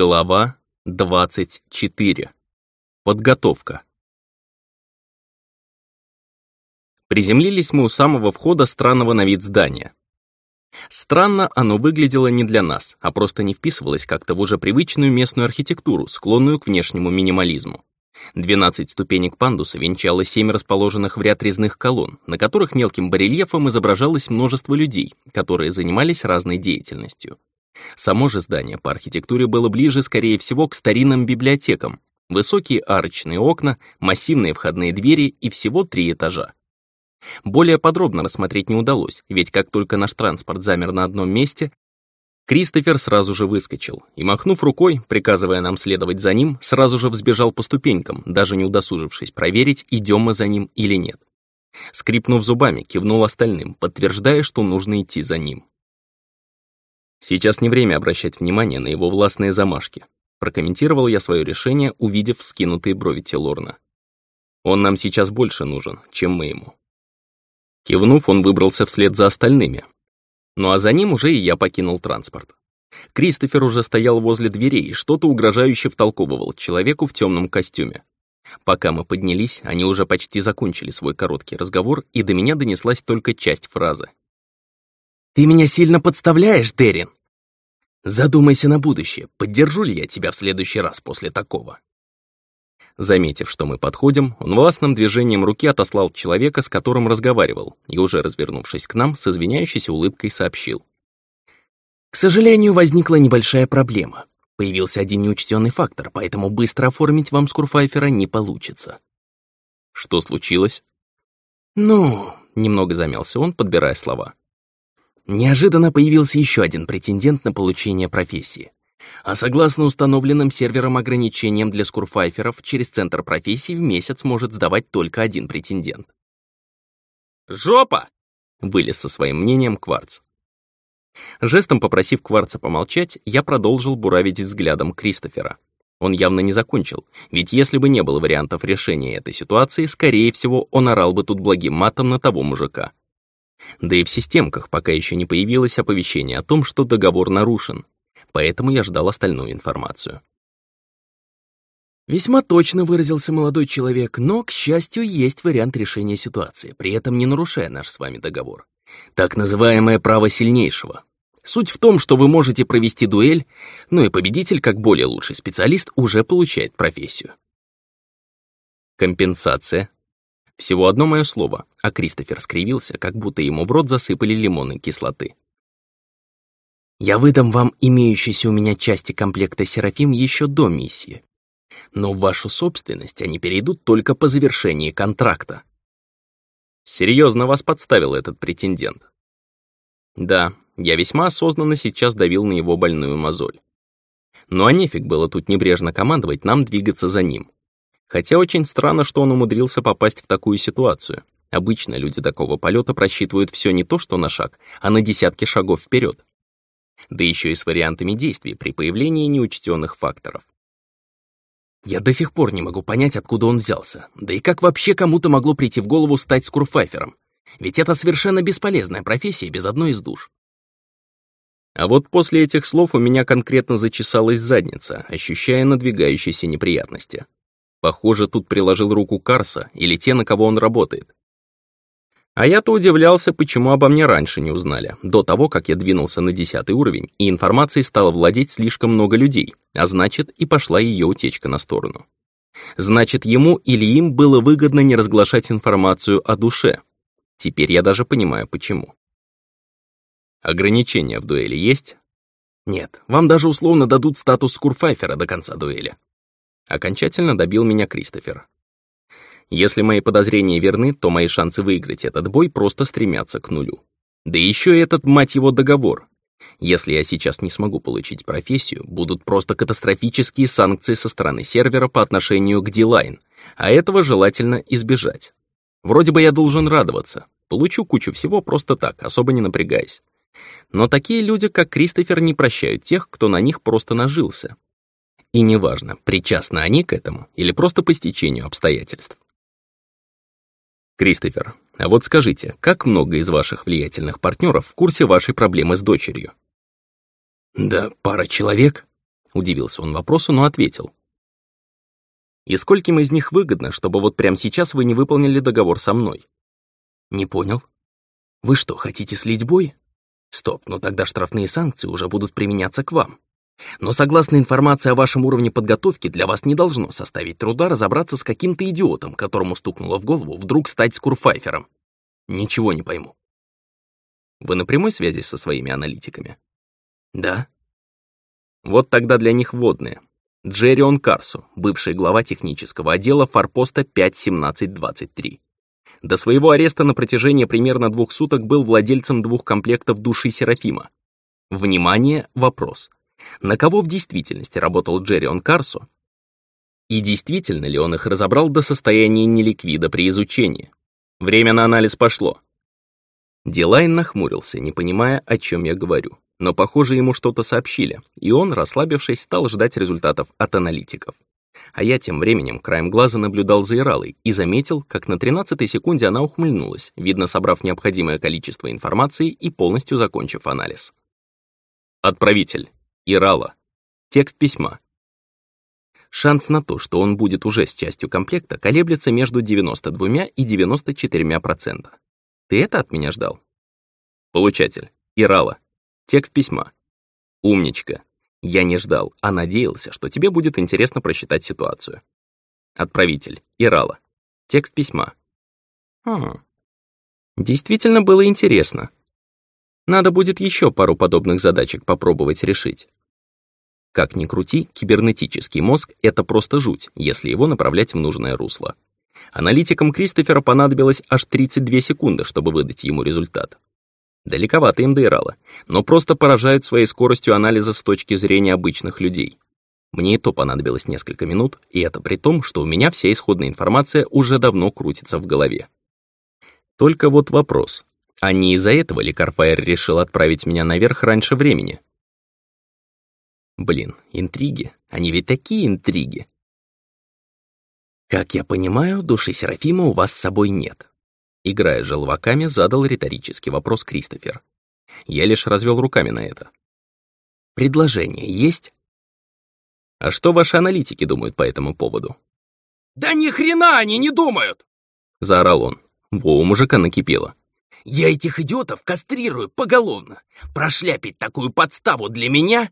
Глава 24. Подготовка. Приземлились мы у самого входа странного на вид здания. Странно оно выглядело не для нас, а просто не вписывалось как-то в уже привычную местную архитектуру, склонную к внешнему минимализму. 12 ступенек пандуса венчало семь расположенных в ряд резных колонн, на которых мелким барельефом изображалось множество людей, которые занимались разной деятельностью. Само же здание по архитектуре было ближе, скорее всего, к старинным библиотекам. Высокие арочные окна, массивные входные двери и всего три этажа. Более подробно рассмотреть не удалось, ведь как только наш транспорт замер на одном месте, Кристофер сразу же выскочил и, махнув рукой, приказывая нам следовать за ним, сразу же взбежал по ступенькам, даже не удосужившись проверить, идем мы за ним или нет. Скрипнув зубами, кивнул остальным, подтверждая, что нужно идти за ним. Сейчас не время обращать внимание на его властные замашки. Прокомментировал я свое решение, увидев скинутые брови Телорна. Он нам сейчас больше нужен, чем мы ему. Кивнув, он выбрался вслед за остальными. Ну а за ним уже и я покинул транспорт. Кристофер уже стоял возле дверей и что-то угрожающе втолковывал человеку в темном костюме. Пока мы поднялись, они уже почти закончили свой короткий разговор, и до меня донеслась только часть фразы. Ты меня сильно подставляешь, Дерин. Задумайся на будущее, поддержу ли я тебя в следующий раз после такого. Заметив, что мы подходим, он властным движением руки отослал человека, с которым разговаривал, и уже развернувшись к нам, с извиняющейся улыбкой сообщил. «К сожалению, возникла небольшая проблема. Появился один неучтенный фактор, поэтому быстро оформить вам Скурфайфера не получится». «Что случилось?» «Ну...» — немного замялся он, подбирая слова. Неожиданно появился еще один претендент на получение профессии. А согласно установленным сервером ограничениям для скурфайферов, через центр профессий в месяц может сдавать только один претендент. «Жопа!» — вылез со своим мнением Кварц. Жестом попросив Кварца помолчать, я продолжил буравить взглядом Кристофера. Он явно не закончил, ведь если бы не было вариантов решения этой ситуации, скорее всего, он орал бы тут благим матом на того мужика. Да и в системках пока еще не появилось оповещение о том, что договор нарушен, поэтому я ждал остальную информацию. Весьма точно выразился молодой человек, но, к счастью, есть вариант решения ситуации, при этом не нарушая наш с вами договор. Так называемое право сильнейшего. Суть в том, что вы можете провести дуэль, ну и победитель, как более лучший специалист, уже получает профессию. Компенсация всего одно мое слово, а Кристофер скривился, как будто ему в рот засыпали лимонной кислоты. «Я выдам вам имеющиеся у меня части комплекта Серафим еще до миссии. Но в вашу собственность они перейдут только по завершении контракта». Серьезно вас подставил этот претендент. Да, я весьма осознанно сейчас давил на его больную мозоль. Ну а нефиг было тут небрежно командовать нам двигаться за ним. Хотя очень странно, что он умудрился попасть в такую ситуацию. Обычно люди такого полета просчитывают все не то, что на шаг, а на десятки шагов вперед. Да еще и с вариантами действий при появлении неучтенных факторов. Я до сих пор не могу понять, откуда он взялся. Да и как вообще кому-то могло прийти в голову стать скурфайфером? Ведь это совершенно бесполезная профессия без одной из душ. А вот после этих слов у меня конкретно зачесалась задница, ощущая надвигающиеся неприятности. Похоже, тут приложил руку Карса или те, на кого он работает. А я-то удивлялся, почему обо мне раньше не узнали, до того, как я двинулся на десятый уровень, и информацией стало владеть слишком много людей, а значит, и пошла ее утечка на сторону. Значит, ему или им было выгодно не разглашать информацию о душе. Теперь я даже понимаю, почему. Ограничения в дуэли есть? Нет, вам даже условно дадут статус скурфайфера до конца дуэли. Окончательно добил меня Кристофер. Если мои подозрения верны, то мои шансы выиграть этот бой просто стремятся к нулю. Да еще и этот, мать его, договор. Если я сейчас не смогу получить профессию, будут просто катастрофические санкции со стороны сервера по отношению к D-Line, а этого желательно избежать. Вроде бы я должен радоваться. Получу кучу всего просто так, особо не напрягаясь. Но такие люди, как Кристофер, не прощают тех, кто на них просто нажился. И неважно, причастны они к этому или просто по стечению обстоятельств. Кристофер, а вот скажите, как много из ваших влиятельных партнеров в курсе вашей проблемы с дочерью? Да, пара человек. Удивился он вопросу, но ответил. «И скольким из них выгодно, чтобы вот прямо сейчас вы не выполнили договор со мной?» «Не понял. Вы что, хотите слить бой? Стоп, но тогда штрафные санкции уже будут применяться к вам. Но согласно информации о вашем уровне подготовки, для вас не должно составить труда разобраться с каким-то идиотом, которому стукнуло в голову вдруг стать скурфайфером. Ничего не пойму. Вы на прямой связи со своими аналитиками? Да. Вот тогда для них вводные. Джеррион Карсу, бывший глава технического отдела форпоста 51723. До своего ареста на протяжении примерно двух суток был владельцем двух комплектов души Серафима. Внимание, вопрос. На кого в действительности работал Джеррион Карсу? И действительно ли он их разобрал до состояния неликвида при изучении? Время на анализ пошло. Дилайн нахмурился, не понимая, о чем я говорю. Но, похоже, ему что-то сообщили, и он, расслабившись, стал ждать результатов от аналитиков. А я тем временем краем глаза наблюдал за Иралой и заметил, как на 13-й секунде она ухмыльнулась, видно, собрав необходимое количество информации и полностью закончив анализ. Отправитель. Ирала. Текст письма. Шанс на то, что он будет уже с частью комплекта, колеблется между 92 и 94 процента. Ты это от меня ждал? Получатель. Ирала. Текст письма. Умничка. Я не ждал, а надеялся, что тебе будет интересно просчитать ситуацию. Отправитель. Ирала. Текст письма. Хм. Действительно было интересно. Надо будет еще пару подобных задачек попробовать решить. Как ни крути, кибернетический мозг — это просто жуть, если его направлять в нужное русло. Аналитикам Кристофера понадобилось аж 32 секунды, чтобы выдать ему результат. Далековато им доирало, но просто поражают своей скоростью анализа с точки зрения обычных людей. Мне и то понадобилось несколько минут, и это при том, что у меня вся исходная информация уже давно крутится в голове. Только вот вопрос. А не из-за этого ли Карфаер решил отправить меня наверх раньше времени? Блин, интриги. Они ведь такие интриги. «Как я понимаю, души Серафима у вас с собой нет». Играя желваками, задал риторический вопрос Кристофер. Я лишь развел руками на это. «Предложение есть?» «А что ваши аналитики думают по этому поводу?» «Да ни хрена они не думают!» Заорал он. Во, у мужика накипело. «Я этих идиотов кастрирую поголовно. Прошляпить такую подставу для меня?»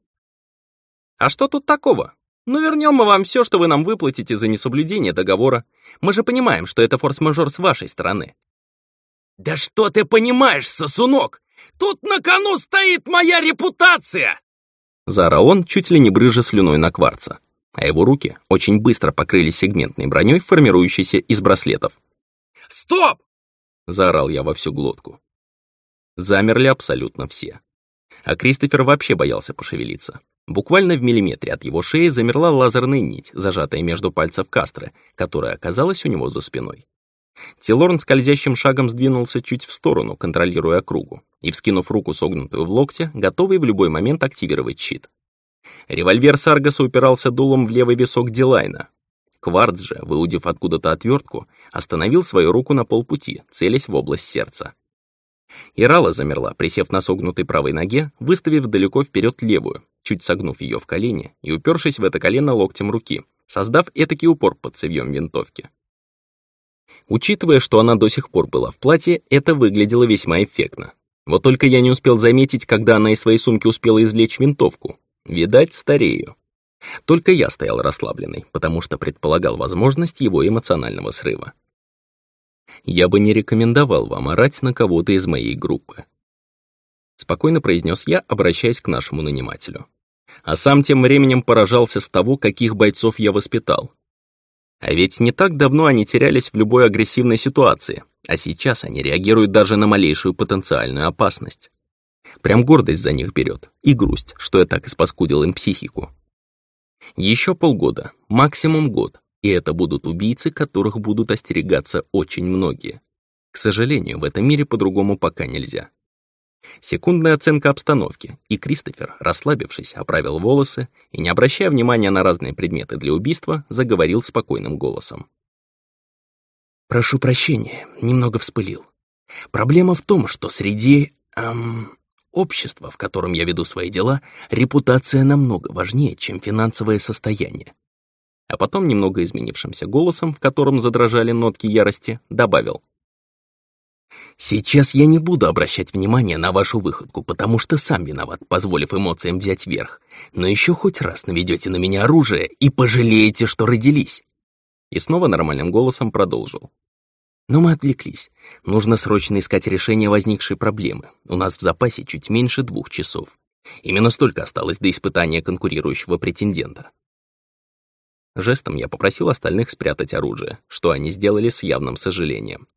«А что тут такого? Ну, вернем мы вам все, что вы нам выплатите за несоблюдение договора. Мы же понимаем, что это форс-мажор с вашей стороны». «Да что ты понимаешь, сосунок? Тут на кону стоит моя репутация!» Заорал он, чуть ли не брыжа слюной на кварца. А его руки очень быстро покрылись сегментной броней, формирующейся из браслетов. «Стоп!» — заорал я во всю глотку. Замерли абсолютно все. А Кристофер вообще боялся пошевелиться. Буквально в миллиметре от его шеи замерла лазерная нить, зажатая между пальцев Кастры, которая оказалась у него за спиной. Тилорн скользящим шагом сдвинулся чуть в сторону, контролируя кругу, и, вскинув руку согнутую в локте, готовый в любой момент активировать щит. Револьвер Саргаса упирался дулом в левый висок Дилайна. Кварц же, выудив откуда-то отвертку, остановил свою руку на полпути, целясь в область сердца. Ирала замерла, присев на согнутой правой ноге, выставив далеко вперед левую, чуть согнув ее в колени и упершись в это колено локтем руки, создав этакий упор под цевьем винтовки. Учитывая, что она до сих пор была в платье, это выглядело весьма эффектно. Вот только я не успел заметить, когда она из своей сумки успела извлечь винтовку. Видать, старею. Только я стоял расслабленный, потому что предполагал возможность его эмоционального срыва. Я бы не рекомендовал вам орать на кого-то из моей группы. Спокойно произнес я, обращаясь к нашему нанимателю. А сам тем временем поражался с того, каких бойцов я воспитал. А ведь не так давно они терялись в любой агрессивной ситуации, а сейчас они реагируют даже на малейшую потенциальную опасность. Прям гордость за них берет и грусть, что я так испаскудил им психику. Еще полгода, максимум год, и это будут убийцы, которых будут остерегаться очень многие. К сожалению, в этом мире по-другому пока нельзя. Секундная оценка обстановки, и Кристофер, расслабившись, оправил волосы и, не обращая внимания на разные предметы для убийства, заговорил спокойным голосом. «Прошу прощения, немного вспылил. Проблема в том, что среди... Эм, общества, в котором я веду свои дела, репутация намного важнее, чем финансовое состояние. А потом, немного изменившимся голосом, в котором задрожали нотки ярости, добавил. «Сейчас я не буду обращать внимание на вашу выходку, потому что сам виноват, позволив эмоциям взять верх. Но еще хоть раз наведете на меня оружие и пожалеете, что родились». И снова нормальным голосом продолжил. Но мы отвлеклись. Нужно срочно искать решение возникшей проблемы. У нас в запасе чуть меньше двух часов. Именно столько осталось до испытания конкурирующего претендента. Жестом я попросил остальных спрятать оружие, что они сделали с явным сожалением.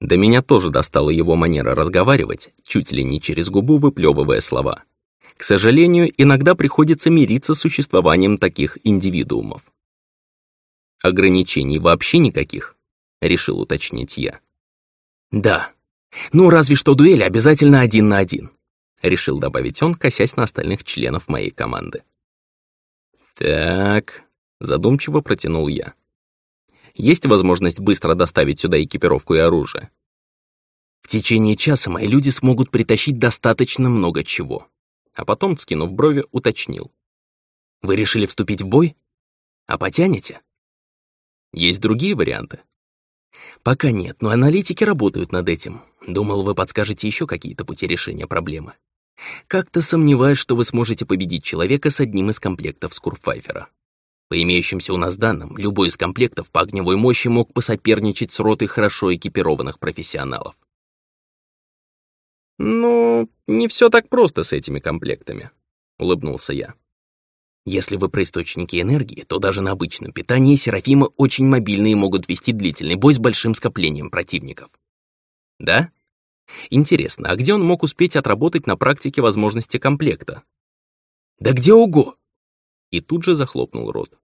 До меня тоже достала его манера разговаривать, чуть ли не через губу выплевывая слова. К сожалению, иногда приходится мириться с существованием таких индивидуумов. Ограничений вообще никаких, решил уточнить я. Да. Ну, разве что дуэль обязательно один на один, решил добавить он, косясь на остальных членов моей команды. Так, задумчиво протянул я. Есть возможность быстро доставить сюда экипировку и оружие? В течение часа мои люди смогут притащить достаточно много чего. А потом, вскинув брови, уточнил. Вы решили вступить в бой? А потянете? Есть другие варианты? Пока нет, но аналитики работают над этим. Думал, вы подскажете еще какие-то пути решения проблемы. Как-то сомневаюсь, что вы сможете победить человека с одним из комплектов Скурфайфера. По имеющимся у нас данным, любой из комплектов по огневой мощи мог посоперничать с ротой хорошо экипированных профессионалов. «Ну, не все так просто с этими комплектами», — улыбнулся я. «Если вы про источники энергии, то даже на обычном питании Серафимы очень мобильные могут вести длительный бой с большим скоплением противников». «Да? Интересно, а где он мог успеть отработать на практике возможности комплекта?» «Да где уго!» и тут же захлопнул рот.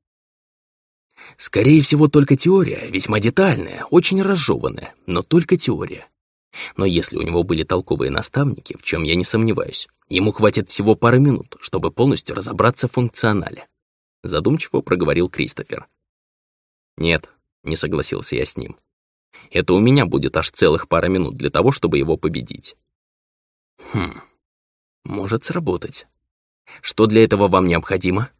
Скорее всего, только теория, весьма детальная, очень разжеванная, но только теория. Но если у него были толковые наставники, в чем я не сомневаюсь, ему хватит всего пары минут, чтобы полностью разобраться в функционале. Задумчиво проговорил Кристофер. Нет, не согласился я с ним. Это у меня будет аж целых пара минут для того, чтобы его победить. Хм, может сработать. Что для этого вам необходимо?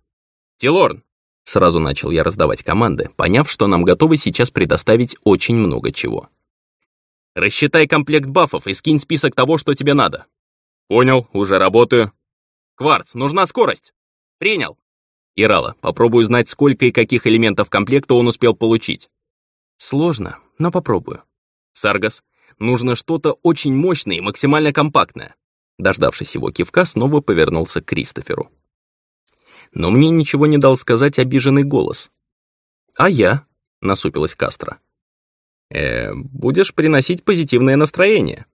«Тилорн!» Сразу начал я раздавать команды, поняв, что нам готовы сейчас предоставить очень много чего. «Рассчитай комплект бафов и скинь список того, что тебе надо». «Понял, уже работаю». «Кварц, нужна скорость». «Принял». «Ирала, попробую узнать, сколько и каких элементов комплекта он успел получить». «Сложно, но попробую». «Саргас, нужно что-то очень мощное и максимально компактное». Дождавшись его кивка, снова повернулся к Кристоферу но мне ничего не дал сказать обиженный голос. «А я?» — насупилась Кастро. «Э, будешь приносить позитивное настроение?»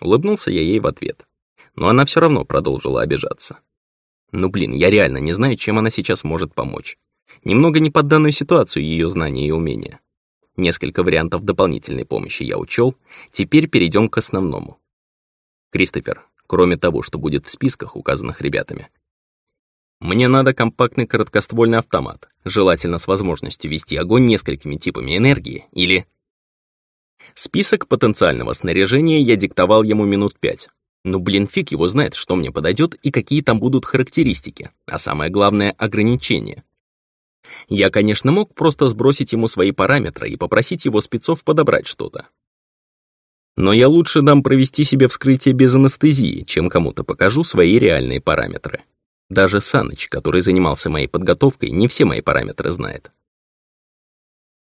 Улыбнулся я ей в ответ. Но она все равно продолжила обижаться. Ну блин, я реально не знаю, чем она сейчас может помочь. Немного не под данную ситуацию ее знания и умения. Несколько вариантов дополнительной помощи я учел, теперь перейдем к основному. Кристофер, кроме того, что будет в списках, указанных ребятами, мне надо компактный короткоствольный автомат, желательно с возможностью вести огонь несколькими типами энергии или... Список потенциального снаряжения я диктовал ему минут пять. Ну блин, фиг его знает, что мне подойдет и какие там будут характеристики, а самое главное — ограничения. Я, конечно, мог просто сбросить ему свои параметры и попросить его спецов подобрать что-то. Но я лучше дам провести себе вскрытие без анестезии, чем кому-то покажу свои реальные параметры. Даже Саныч, который занимался моей подготовкой, не все мои параметры знает.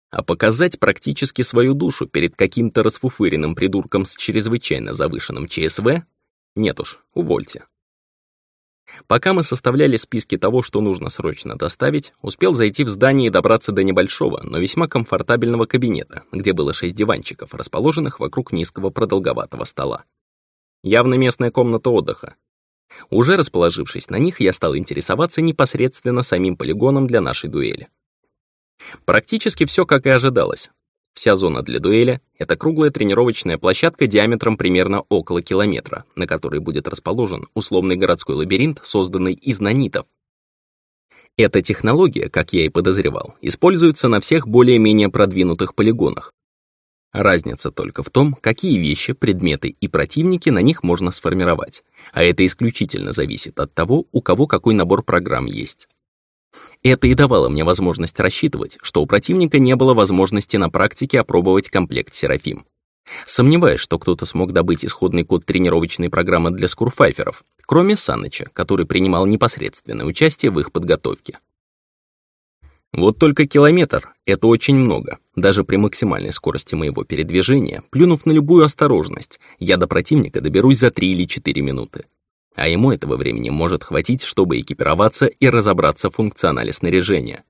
А показать практически свою душу перед каким-то расфуфыренным придурком с чрезвычайно завышенным ЧСВ? Нет уж, увольте. Пока мы составляли списки того, что нужно срочно доставить, успел зайти в здание и добраться до небольшого, но весьма комфортабельного кабинета, где было шесть диванчиков, расположенных вокруг низкого продолговатого стола. Явно местная комната отдыха, уже расположившись на них, я стал интересоваться непосредственно самим полигоном для нашей дуэли. Практически все как и ожидалось. Вся зона для дуэли — это круглая тренировочная площадка диаметром примерно около километра, на которой будет расположен условный городской лабиринт, созданный из нанитов. Эта технология, как я и подозревал, используется на всех более-менее продвинутых полигонах. Разница только в том, какие вещи, предметы и противники на них можно сформировать, а это исключительно зависит от того, у кого какой набор программ есть. Это и давало мне возможность рассчитывать, что у противника не было возможности на практике опробовать комплект «Серафим». Сомневаюсь, что кто-то смог добыть исходный код тренировочной программы для скурфайферов, кроме Саныча, который принимал непосредственное участие в их подготовке. Вот только километр — это очень много. Даже при максимальной скорости моего передвижения, плюнув на любую осторожность, я до противника доберусь за 3 или 4 минуты. А ему этого времени может хватить, чтобы экипироваться и разобраться в функционале снаряжения.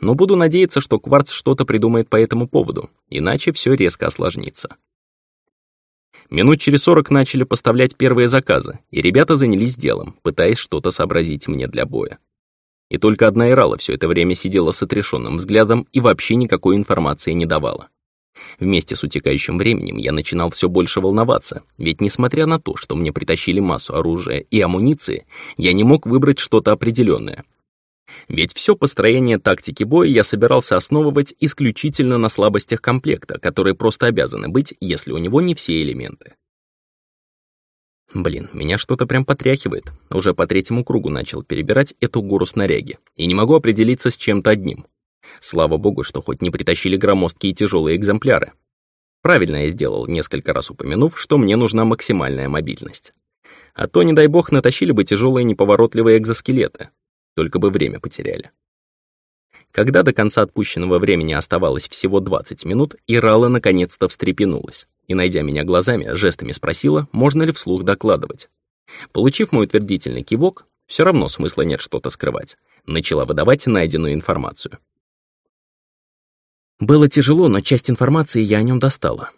Но буду надеяться, что Кварц что-то придумает по этому поводу, иначе все резко осложнится. Минут через сорок начали поставлять первые заказы, и ребята занялись делом, пытаясь что-то сообразить мне для боя. И только одна Ирала все это время сидела с отрешенным взглядом и вообще никакой информации не давала. Вместе с утекающим временем я начинал все больше волноваться, ведь несмотря на то, что мне притащили массу оружия и амуниции, я не мог выбрать что-то определенное. Ведь все построение тактики боя я собирался основывать исключительно на слабостях комплекта, которые просто обязаны быть, если у него не все элементы. Блин, меня что-то прям потряхивает. Уже по третьему кругу начал перебирать эту гору снаряги. И не могу определиться с чем-то одним. Слава богу, что хоть не притащили громоздкие тяжелые экземпляры. Правильно я сделал, несколько раз упомянув, что мне нужна максимальная мобильность. А то, не дай бог, натащили бы тяжелые неповоротливые экзоскелеты. Только бы время потеряли. Когда до конца отпущенного времени оставалось всего 20 минут, Ирала наконец-то встрепенулась и, найдя меня глазами, жестами спросила, можно ли вслух докладывать. Получив мой утвердительный кивок, все равно смысла нет что-то скрывать, начала выдавать найденную информацию. Было тяжело, но часть информации я о нем достала.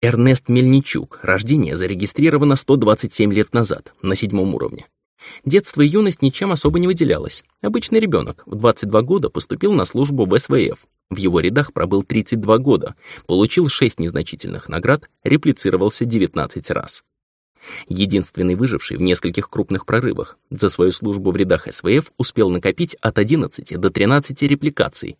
Эрнест Мельничук, рождение зарегистрировано 127 лет назад, на седьмом уровне. Детство и юность ничем особо не выделялось. Обычный ребенок в 22 года поступил на службу в СВФ. В его рядах пробыл 32 года, получил 6 незначительных наград, реплицировался 19 раз. Единственный выживший в нескольких крупных прорывах за свою службу в рядах СВФ успел накопить от 11 до 13 репликаций.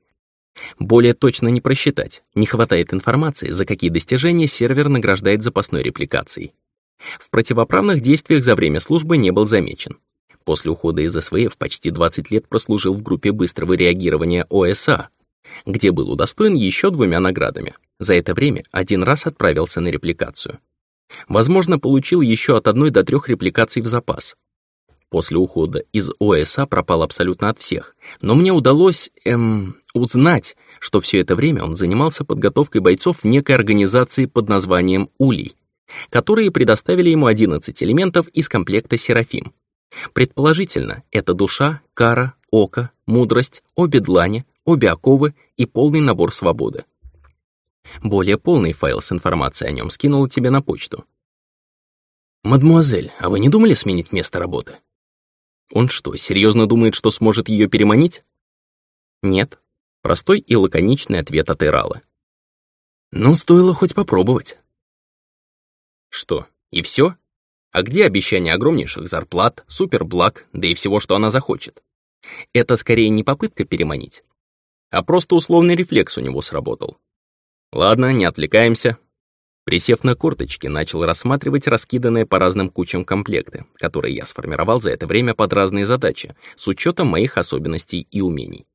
Более точно не просчитать, не хватает информации, за какие достижения сервер награждает запасной репликацией. В противоправных действиях за время службы не был замечен. После ухода из СВФ почти 20 лет прослужил в группе быстрого реагирования ОСА, где был удостоен еще двумя наградами. За это время один раз отправился на репликацию. Возможно, получил еще от одной до трех репликаций в запас. После ухода из ОСА пропал абсолютно от всех, но мне удалось, эм, узнать, что все это время он занимался подготовкой бойцов в некой организации под названием «Улей», которые предоставили ему 11 элементов из комплекта «Серафим». Предположительно, это душа, кара, око, мудрость, обе длани, обе оковы и полный набор свободы. Более полный файл с информацией о нем скинул тебе на почту. «Мадмуазель, а вы не думали сменить место работы?» Он что, серьезно думает, что сможет ее переманить? Нет. Простой и лаконичный ответ от Ирала. Ну, стоило хоть попробовать. Что, и все? А где обещание огромнейших зарплат, суперблаг, да и всего, что она захочет? Это скорее не попытка переманить, а просто условный рефлекс у него сработал. Ладно, не отвлекаемся. Присев на корточки, начал рассматривать раскиданные по разным кучам комплекты, которые я сформировал за это время под разные задачи, с учетом моих особенностей и умений.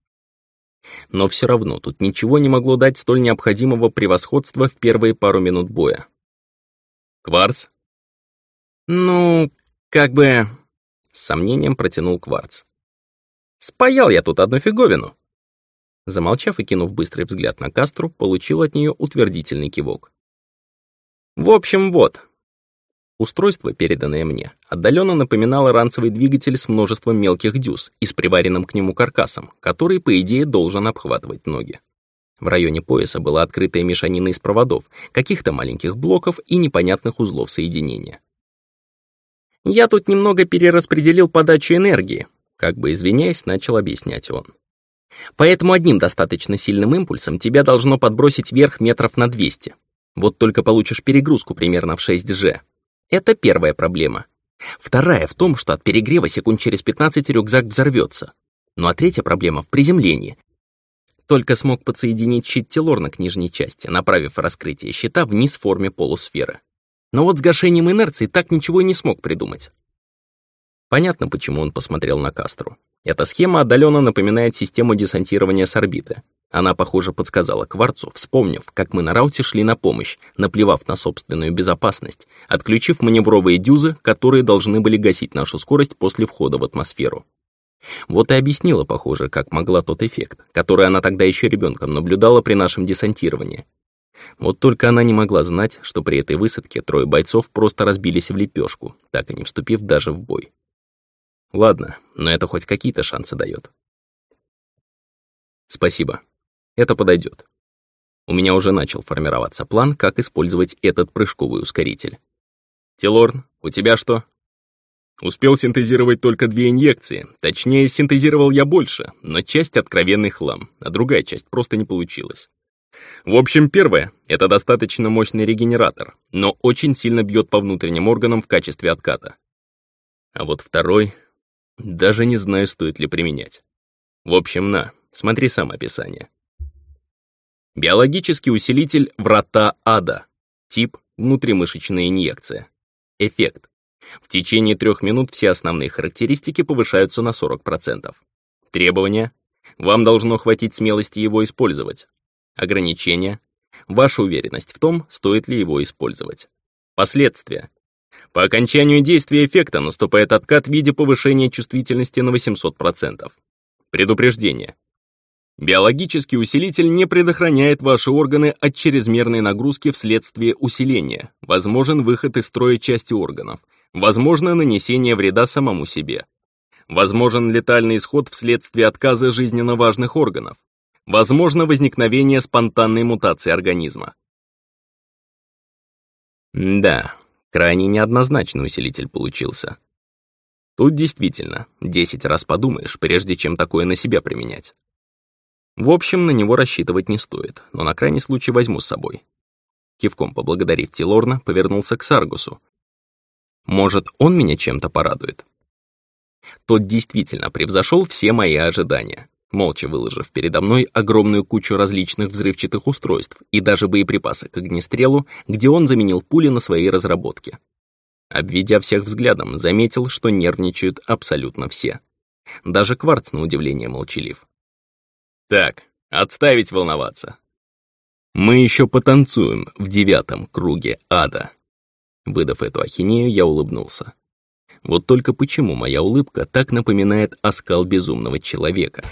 Но все равно тут ничего не могло дать столь необходимого превосходства в первые пару минут боя. Кварц? Ну, как бы... С сомнением протянул Кварц. Спаял я тут одну фиговину. Замолчав и кинув быстрый взгляд на Кастру, получил от нее утвердительный кивок. В общем, вот. Устройство, переданное мне, отдаленно напоминало ранцевый двигатель с множеством мелких дюз и с приваренным к нему каркасом, который, по идее, должен обхватывать ноги. В районе пояса была открытая мешанина из проводов, каких-то маленьких блоков и непонятных узлов соединения. «Я тут немного перераспределил подачу энергии», как бы извиняясь, начал объяснять он. «Поэтому одним достаточно сильным импульсом тебя должно подбросить вверх метров на 200. Вот только получишь перегрузку примерно в 6G. Это первая проблема. Вторая в том, что от перегрева секунд через 15 рюкзак взорвется. Ну а третья проблема в приземлении, Только смог подсоединить щит Телорна к нижней части, направив раскрытие щита вниз в форме полусферы. Но вот с гашением инерции так ничего и не смог придумать. Понятно, почему он посмотрел на Кастру. Эта схема отдаленно напоминает систему десантирования с орбиты. Она, похоже, подсказала Кварцу, вспомнив, как мы на рауте шли на помощь, наплевав на собственную безопасность, отключив маневровые дюзы, которые должны были гасить нашу скорость после входа в атмосферу. Вот и объяснила, похоже, как могла тот эффект, который она тогда еще ребенком наблюдала при нашем десантировании. Вот только она не могла знать, что при этой высадке трое бойцов просто разбились в лепешку, так и не вступив даже в бой. Ладно, но это хоть какие-то шансы дает. Спасибо. Это подойдет. У меня уже начал формироваться план, как использовать этот прыжковый ускоритель. Тилорн, у тебя что? Успел синтезировать только две инъекции. Точнее, синтезировал я больше, но часть откровенный хлам, а другая часть просто не получилась. В общем, первое — это достаточно мощный регенератор, но очень сильно бьет по внутренним органам в качестве отката. А вот второй — даже не знаю, стоит ли применять. В общем, на, смотри сам описание. Биологический усилитель «Врата ада». Тип – внутримышечная инъекция. Эффект. В течение трех минут все основные характеристики повышаются на 40%. Требования. Вам должно хватить смелости его использовать. Ограничения. Ваша уверенность в том, стоит ли его использовать. Последствия. По окончанию действия эффекта наступает откат в виде повышения чувствительности на 800%. Предупреждение. Биологический усилитель не предохраняет ваши органы от чрезмерной нагрузки вследствие усиления, возможен выход из строя части органов, возможно нанесение вреда самому себе. Возможен летальный исход вследствие отказа жизненно важных органов. Возможно возникновение спонтанной мутации организма. Да, крайне неоднозначный усилитель получился. Тут действительно 10 раз подумаешь, прежде чем такое на себя применять. В общем, на него рассчитывать не стоит, но на крайний случай возьму с собой. Кивком поблагодарив Тилорна, повернулся к Саргусу. Может, он меня чем-то порадует? Тот действительно превзошел все мои ожидания, молча выложив передо мной огромную кучу различных взрывчатых устройств и даже боеприпасы к огнестрелу, где он заменил пули на своей разработке. Обведя всех взглядом, заметил, что нервничают абсолютно все. Даже Кварц, на удивление, молчалив. Так, отставить волноваться. Мы еще потанцуем в девятом круге ада. Выдав эту ахинею, я улыбнулся. Вот только почему моя улыбка так напоминает оскал безумного человека?